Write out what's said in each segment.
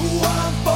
voar.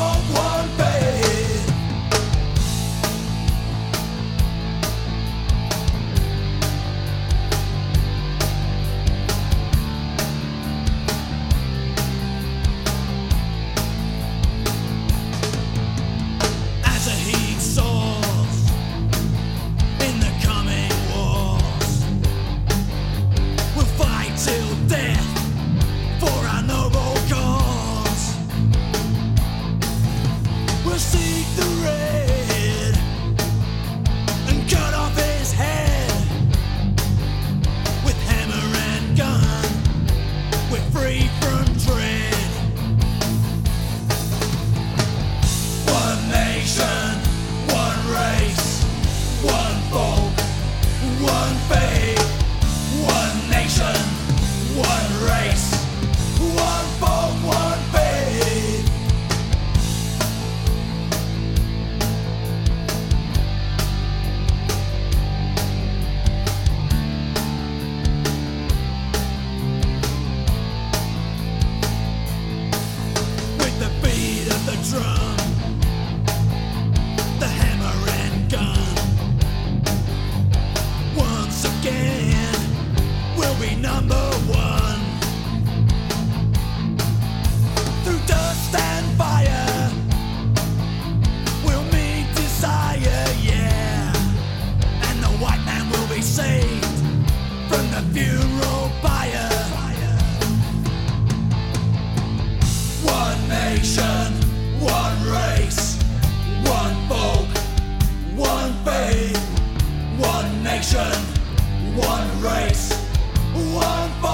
the funeral pyre. One nation, one race, one folk, one faith. One nation, one race, one folk.